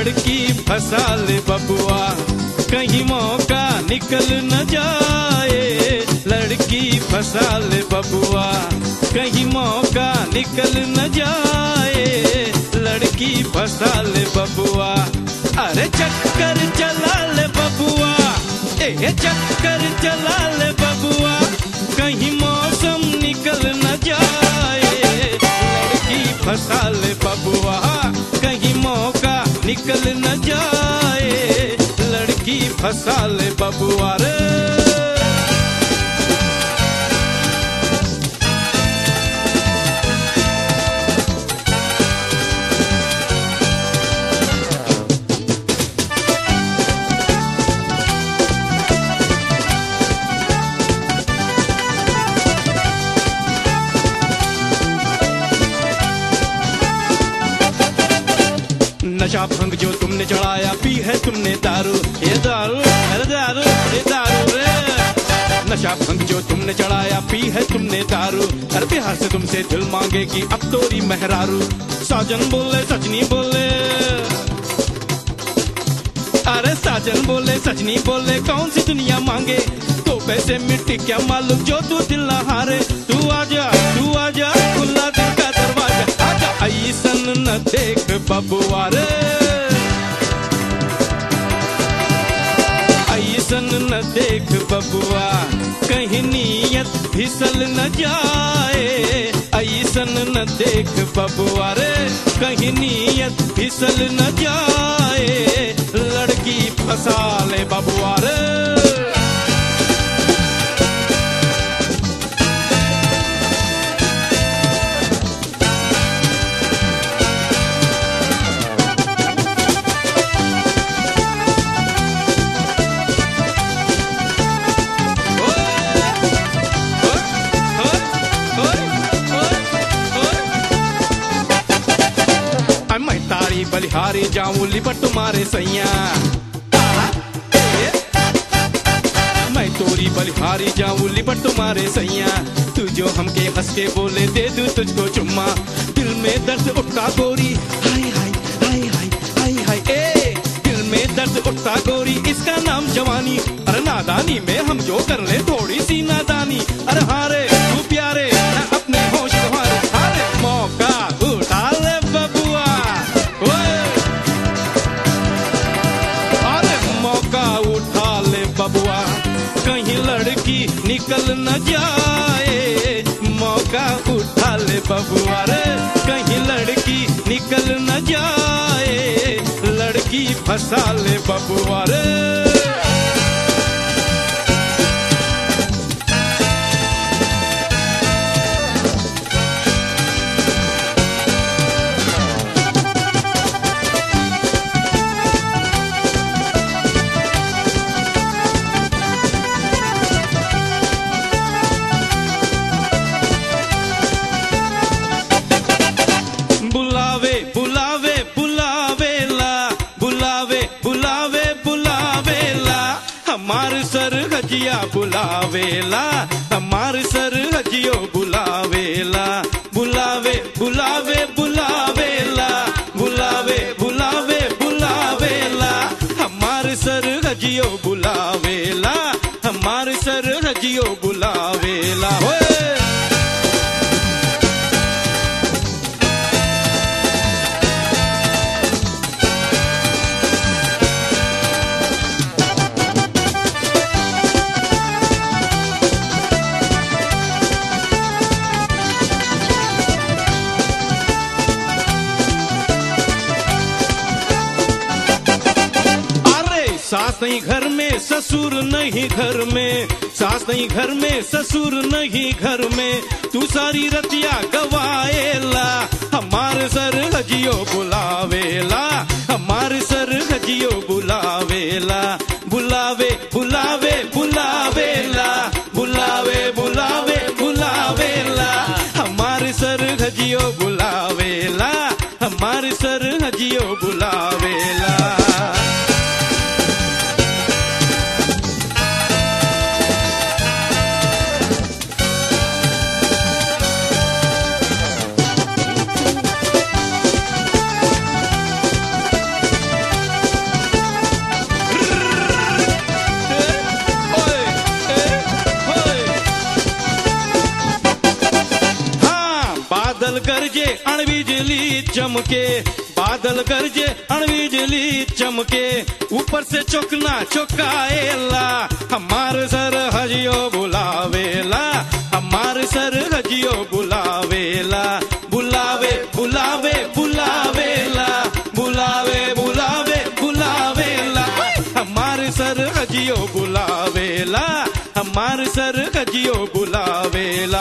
लड़की फसा ले बबुआ, कहीं मौका निकल न जाए। लड़की फसा ले बबुआ, कहीं मौका निकल न जाए। लड़की फसा ले बबुआ, अरे चक्कर चला ले बबुआ, ए चक्कर चला ले बबुआ, कहीं मौसम निकल न जाए। लड़की फसा ले निकल न जाए लड़की फंसा ले बबुआ रे। नशा भंग जो तुमने चढ़ाया, पी है तुमने दारू। ये दारू अरे दारू ये दारू रे। नशा भंग जो तुमने चढ़ाया, पी है तुमने दारू। हर बिहार से तुमसे दिल मांगे मांगेगी अब तोरी मेहरारू। साजन बोले, सजनी बोले। अरे साजन बोले, सजनी बोले, कौन सी दुनिया मांगे? तो पैसे मिट्टी क्या मालूम जो तू दिल ना हारे? तू आजा तू आजा, खुला दिल का दरवाज़ा। आजा ऐसन न देख, बबुआ फिसल न जाए, ऐसन न देख बबुआ रे। कहीं नियत फिसल न जाए, लड़की फसा ले बबुआ रे। बलिहारी जाऊँ, लिपट तुम्हारे सैया। मैं तोरी बलिहारी जाऊँ, लिपट तुम्हारे सैया। तू जो हमके हंस के बोले, दे दू तुझको चुम्मा। दिल में दर्द उठता गोरी, हाय हाय हाय हाय हाय हाय, ए। दिल में दर्द उठता गोरी, इसका नाम जवानी। अरे नादानी में हम जो कर ले, थोड़ी सी नादानी निकल न जाए। मौका उठा ले बबुआ रे, कहीं लड़की निकल न जाए। लड़की फंसा ले बबुआ रे। हमार सर हजिया बुलावेला हमार सर हजियो बुलावेला बुलावे बुलावे बुलावेला बुलावे बुलावे बुलावेला हमार सर हजियो नहीं घर में, ससुर नहीं घर में। सास नहीं घर में, ससुर नहीं घर में। तू सारी रतिया गवाएला, हमार सर हजियो बुलावेला, हमार सर हजियो बुलावेला। बुलावे बुलावे, बुलावेला, बुलावे बुलावे, बुलावेला। हमार सर हजियो बुलावेला, हमार सर हजियो बुलावेला। अणबिजली चमके, बादल गरजे अणबिजली चमके। ऊपर से चौकना चौकाएला, हमार सर हजियो बुलावेला, हमार सर हजियो बुलावेला। बुलावे बुलावे, बुलावेला, बुलावे बुलावे, बुलावेला। हमार सर हजियो बुलावेला, हमार सर हजियो बुलावेला।